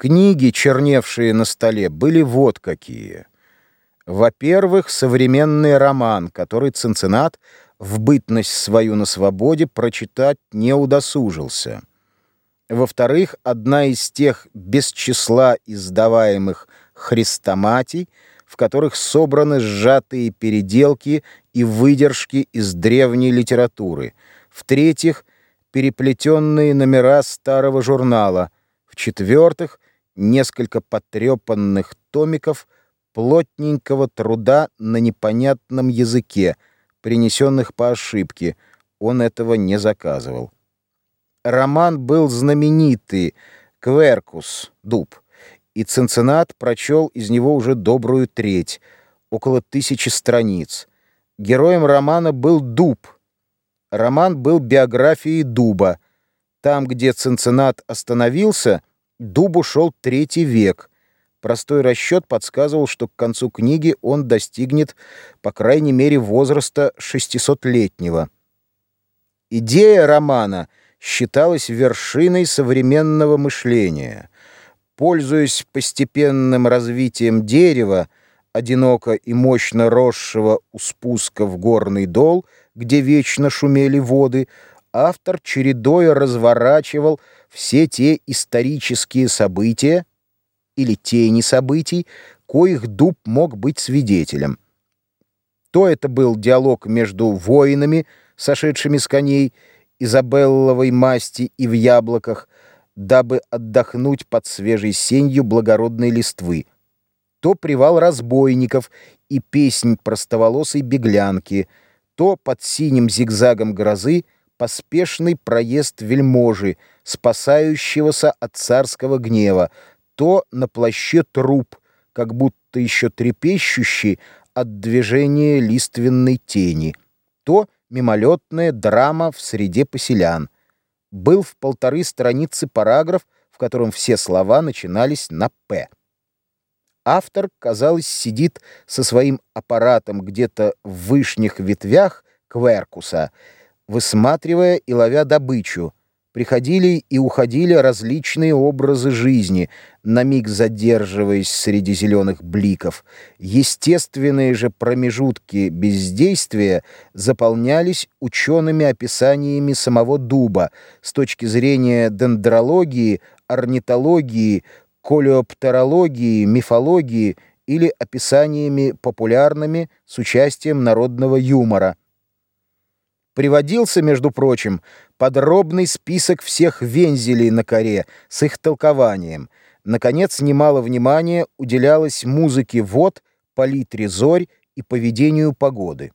Книги, черневшие на столе, были вот какие. Во-первых, современный роман, который Цинциннат в бытность свою на свободе прочитать не удосужился. Во-вторых, одна из тех без числа издаваемых хрестоматий, в которых собраны сжатые переделки и выдержки из древней литературы. В-третьих, переплетенные номера старого журнала. В-четвертых, несколько потрепанных томиков плотненького труда на непонятном языке, принесенных по ошибке. Он этого не заказывал. Роман был знаменитый «Кверкус» — «Дуб», и Цинциннат прочел из него уже добрую треть, около тысячи страниц. Героем романа был Дуб. Роман был биографией Дуба. Там, где Цинциннат остановился, Дубу шел третий век. Простой расчет подсказывал, что к концу книги он достигнет, по крайней мере, возраста 600-летнего. Идея романа считалась вершиной современного мышления — Пользуясь постепенным развитием дерева, одиноко и мощно росшего у спуска в горный дол, где вечно шумели воды, автор чередой разворачивал все те исторические события или тени событий, коих дуб мог быть свидетелем. То это был диалог между воинами, сошедшими с коней, Изабелловой масти и в яблоках, дабы отдохнуть под свежей сенью благородной листвы. То привал разбойников и песнь простоволосой беглянки, то под синим зигзагом грозы поспешный проезд вельможи, спасающегося от царского гнева, то на плаще труп, как будто еще трепещущий от движения лиственной тени, то мимолетная драма в среде поселян — был в полторы страницы параграф, в котором все слова начинались на «п». Автор, казалось, сидит со своим аппаратом где-то в вышних ветвях кверкуса, высматривая и ловя добычу — приходили и уходили различные образы жизни, на миг задерживаясь среди зеленых бликов. Естественные же промежутки бездействия заполнялись учеными описаниями самого дуба с точки зрения дендрологии, орнитологии, колеоптерологии, мифологии или описаниями популярными с участием народного юмора. Приводился, между прочим, подробный список всех вензелей на коре с их толкованием. Наконец, немало внимания уделялось музыке вод, палитре зорь и поведению погоды.